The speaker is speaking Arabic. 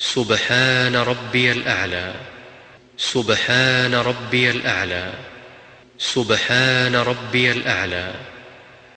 سبحان ربي الأعلى. سبحان ربي الأعلى. سبحان ربي الأعلى.